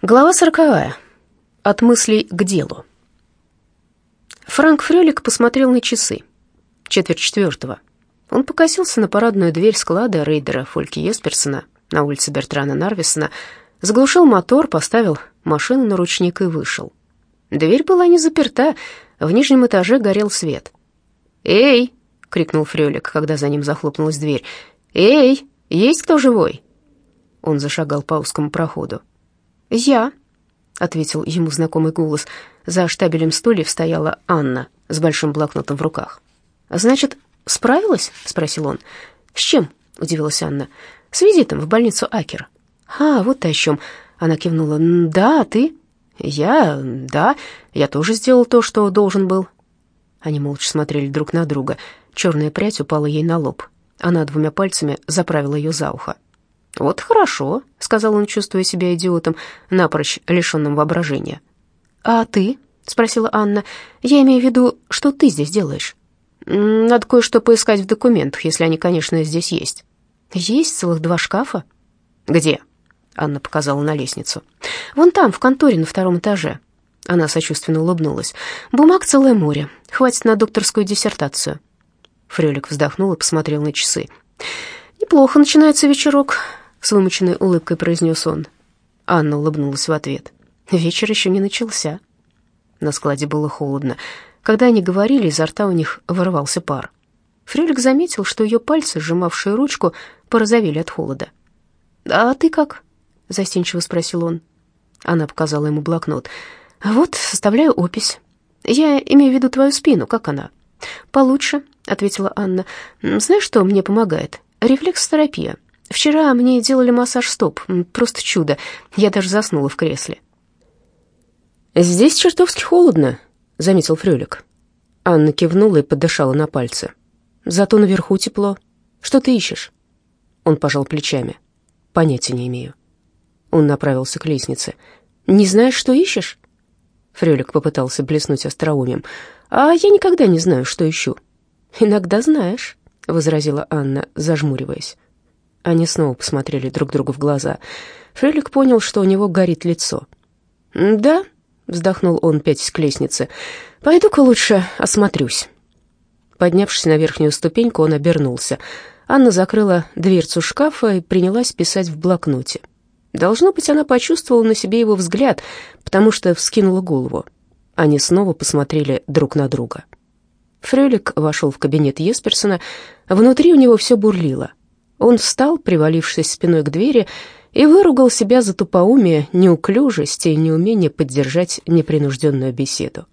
Глава сороковая. От мыслей к делу. Франк Фрелик посмотрел на часы. Четверть четвертого. Он покосился на парадную дверь склада рейдера Фольки Есперсона на улице Бертрана Нарвисона, заглушил мотор, поставил машину на ручник и вышел. Дверь была не заперта, в нижнем этаже горел свет. «Эй!» — крикнул Фрелик, когда за ним захлопнулась дверь. «Эй, есть кто живой?» Он зашагал по узкому проходу. «Я», — ответил ему знакомый голос. За штабелем стульев стояла Анна с большим блокнотом в руках. «Значит, справилась?» — спросил он. «С чем?» — удивилась Анна. «С визитом в больницу Акер». «А, вот ты о чем». Она кивнула. «Да, а ты?» «Я... да, я тоже сделал то, что должен был». Они молча смотрели друг на друга. Черная прядь упала ей на лоб. Она двумя пальцами заправила ее за ухо. «Вот хорошо», — сказал он, чувствуя себя идиотом, напрочь лишенным воображения. «А ты?» — спросила Анна. «Я имею в виду, что ты здесь делаешь?» «Надо кое-что поискать в документах, если они, конечно, здесь есть». «Есть целых два шкафа?» «Где?» — Анна показала на лестницу. «Вон там, в конторе на втором этаже». Она сочувственно улыбнулась. «Бумаг целое море. Хватит на докторскую диссертацию». Фрелик вздохнул и посмотрел на часы. «Неплохо начинается вечерок», — с вымученной улыбкой произнес он. Анна улыбнулась в ответ. Вечер еще не начался. На складе было холодно. Когда они говорили, изо рта у них вырывался пар. Фрелик заметил, что ее пальцы, сжимавшие ручку, порозовели от холода. «А ты как?» — застенчиво спросил он. Она показала ему блокнот. «Вот, составляю опись. Я имею в виду твою спину, как она?» «Получше», — ответила Анна. «Знаешь, что мне помогает? Рефлексотерапия. Вчера мне делали массаж стоп. Просто чудо. Я даже заснула в кресле». «Здесь чертовски холодно», — заметил Фрюлик. Анна кивнула и подышала на пальцы. «Зато наверху тепло. Что ты ищешь?» Он пожал плечами. «Понятия не имею». Он направился к лестнице. «Не знаешь, что ищешь?» Фрюлик попытался блеснуть остроумием. «А я никогда не знаю, что ищу». «Иногда знаешь», — возразила Анна, зажмуриваясь. Они снова посмотрели друг другу в глаза. Фрелик понял, что у него горит лицо. «Да», — вздохнул он, пятясь к лестнице, — «пойду-ка лучше осмотрюсь». Поднявшись на верхнюю ступеньку, он обернулся. Анна закрыла дверцу шкафа и принялась писать в блокноте. Должно быть, она почувствовала на себе его взгляд, потому что вскинула голову. Они снова посмотрели друг на друга. Фрелик вошел в кабинет Есперсона. Внутри у него все бурлило. Он встал, привалившись спиной к двери, и выругал себя за тупоумие, неуклюжесть и неумение поддержать непринужденную беседу.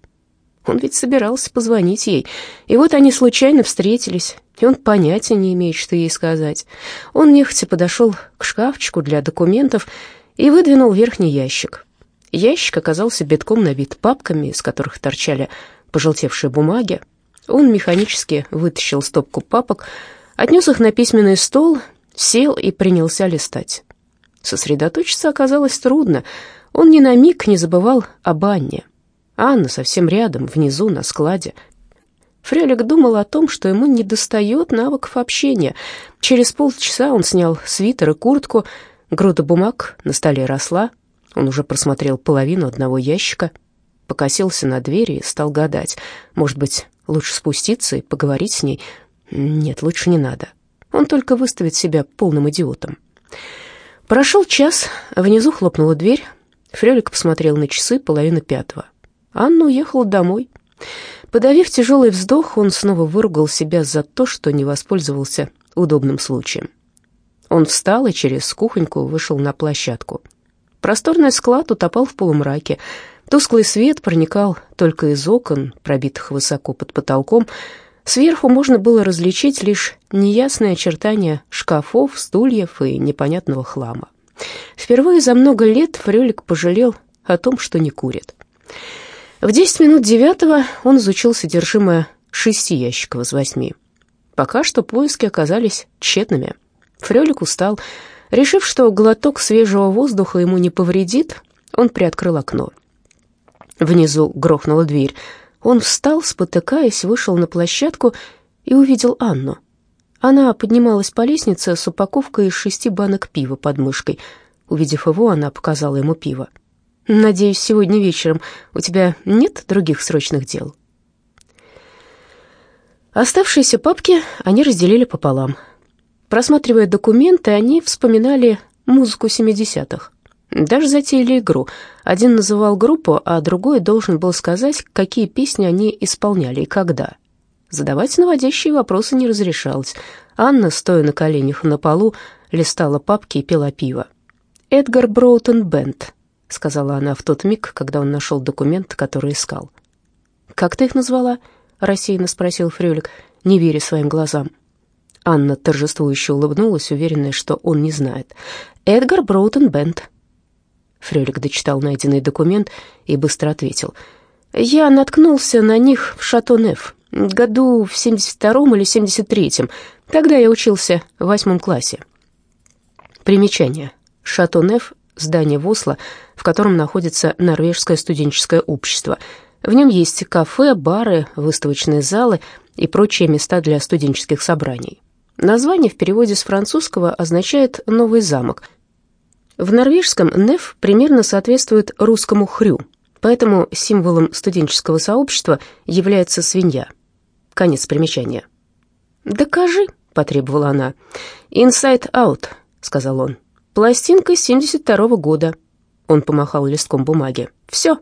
Он ведь собирался позвонить ей, и вот они случайно встретились, и он понятия не имеет, что ей сказать. Он нехотя подошел к шкафчику для документов и выдвинул верхний ящик. Ящик оказался битком набит папками, из которых торчали пожелтевшие бумаги. Он механически вытащил стопку папок, Отнес их на письменный стол, сел и принялся листать. Сосредоточиться оказалось трудно. Он ни на миг не забывал об Анне. Анна совсем рядом, внизу, на складе. Фрелик думал о том, что ему недостает навыков общения. Через полчаса он снял свитер и куртку, груда бумаг на столе росла. Он уже просмотрел половину одного ящика, покосился на двери и стал гадать. Может быть, лучше спуститься и поговорить с ней, нет, лучше не надо. Он только выставит себя полным идиотом. Прошел час, внизу хлопнула дверь. Фрелик посмотрел на часы половины пятого. Анна уехала домой. Подавив тяжелый вздох, он снова выругал себя за то, что не воспользовался удобным случаем. Он встал и через кухоньку вышел на площадку. Просторный склад утопал в полумраке. Тусклый свет проникал только из окон, пробитых высоко под потолком, Сверху можно было различить лишь неясные очертания шкафов, стульев и непонятного хлама. Впервые за много лет Фрелик пожалел о том, что не курит. В десять минут девятого он изучил содержимое шести ящиков из восьми. Пока что поиски оказались тщетными. Фрелик устал. Решив, что глоток свежего воздуха ему не повредит, он приоткрыл окно. Внизу грохнула дверь — он встал, спотыкаясь, вышел на площадку и увидел Анну. Она поднималась по лестнице с упаковкой из шести банок пива под мышкой. Увидев его, она показала ему пиво. Надеюсь, сегодня вечером у тебя нет других срочных дел?» Оставшиеся папки они разделили пополам. Просматривая документы, они вспоминали музыку 70-х. Даже затеяли игру. Один называл группу, а другой должен был сказать, какие песни они исполняли и когда. Задавать наводящие вопросы не разрешалось. Анна, стоя на коленях на полу, листала папки и пила пиво. «Эдгар Броутон Бенд», — сказала она в тот миг, когда он нашел документ, который искал. «Как ты их назвала?» — рассеянно спросил Фрюлик, не веря своим глазам. Анна торжествующе улыбнулась, уверенная, что он не знает. «Эдгар Броутон Бенд». Фрюлик дочитал найденный документ и быстро ответил. «Я наткнулся на них в Шато-Неф, году в 72-м или 73-м. Тогда я учился в восьмом классе». Примечание. Шато-Неф — здание в Осло, в котором находится норвежское студенческое общество. В нем есть кафе, бары, выставочные залы и прочие места для студенческих собраний. Название в переводе с французского означает «новый замок». В норвежском «неф» примерно соответствует русскому «хрю», поэтому символом студенческого сообщества является свинья. Конец примечания. «Докажи», — потребовала она. «Inside Out», — сказал он. Пластинка 72-го года. Он помахал листком бумаги. Все.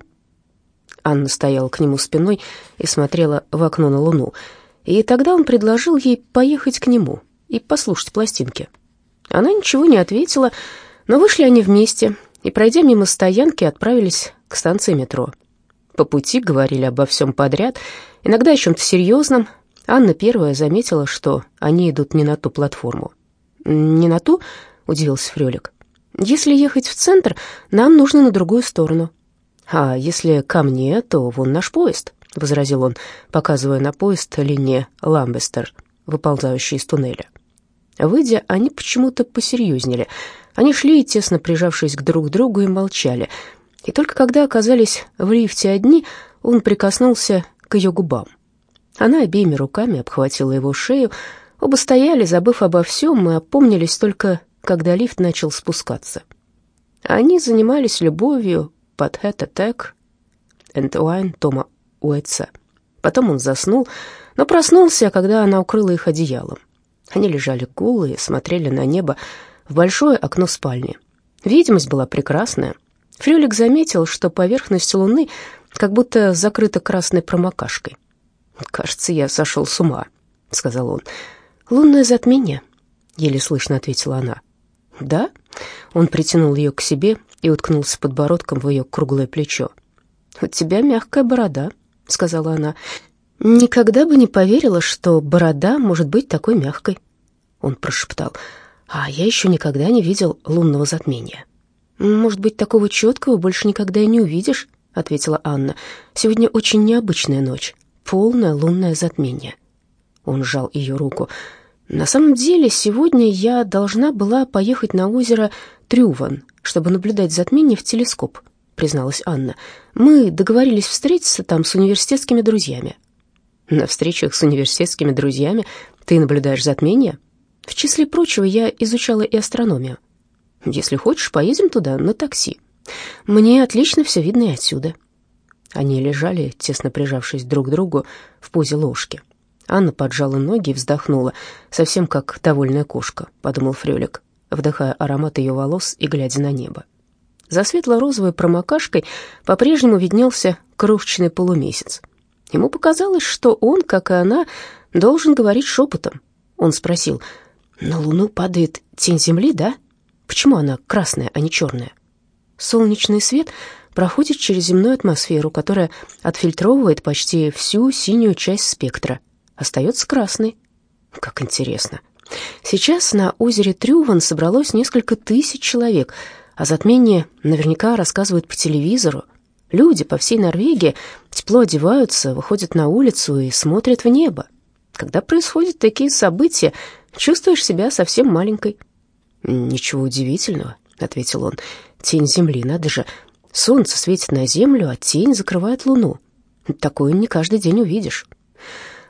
Анна стояла к нему спиной и смотрела в окно на луну. И тогда он предложил ей поехать к нему и послушать пластинки. Она ничего не ответила, но вышли они вместе и, пройдя мимо стоянки, отправились к станции метро. По пути говорили обо всем подряд, иногда о чем-то серьезном. Анна первая заметила, что они идут не на ту платформу. «Не на ту?» — удивился Фрёлик. «Если ехать в центр, нам нужно на другую сторону». «А если ко мне, то вон наш поезд», — возразил он, показывая на поезд линии Ламбестер, выползающий из туннеля. Выйдя, они почему-то посерьезнели. Они шли, тесно прижавшись к друг другу, и молчали. И только когда оказались в лифте одни, он прикоснулся к ее губам. Она обеими руками обхватила его шею. Оба стояли, забыв обо всем, и опомнились только когда лифт начал спускаться. Они занимались любовью под это так Энтуайн Тома Уэтса. Потом он заснул, но проснулся, когда она укрыла их одеялом. Они лежали голые, смотрели на небо в большое окно спальни. Видимость была прекрасная. Фрюлик заметил, что поверхность луны как будто закрыта красной промокашкой. «Кажется, я сошел с ума», — сказал он. «Лунное затмение», — еле слышно ответила она. «Да?» Он притянул ее к себе и уткнулся подбородком в ее круглое плечо. «У тебя мягкая борода», — сказала она. «Никогда бы не поверила, что борода может быть такой мягкой», — он прошептал. «А я еще никогда не видел лунного затмения». «Может быть, такого четкого больше никогда и не увидишь», — ответила Анна. «Сегодня очень необычная ночь, полное лунное затмение». Он сжал ее руку. На самом деле, сегодня я должна была поехать на озеро Трюван, чтобы наблюдать затмение в телескоп, призналась Анна. Мы договорились встретиться там с университетскими друзьями. На встречах с университетскими друзьями ты наблюдаешь затмение? В числе прочего, я изучала и астрономию. Если хочешь, поедем туда на такси. Мне отлично все видно и отсюда. Они лежали, тесно прижавшись друг к другу, в позе ложки. Анна поджала ноги и вздохнула, совсем как довольная кошка, подумал Фрёлик, вдыхая аромат ее волос и глядя на небо. За светло-розовой промокашкой по-прежнему виднелся крошечный полумесяц. Ему показалось, что он, как и она, должен говорить шепотом. Он спросил, «На Луну падает тень Земли, да? Почему она красная, а не черная?» Солнечный свет проходит через земную атмосферу, которая отфильтровывает почти всю синюю часть спектра — остается красной. Как интересно. Сейчас на озере Трюван собралось несколько тысяч человек, а затмение наверняка рассказывают по телевизору. Люди по всей Норвегии тепло одеваются, выходят на улицу и смотрят в небо. Когда происходят такие события, чувствуешь себя совсем маленькой. «Ничего удивительного», — ответил он. «Тень земли, надо же. Солнце светит на землю, а тень закрывает луну. Такое не каждый день увидишь».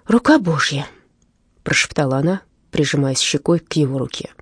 «Рука Божья», — прошептала она, прижимаясь щекой к его руке.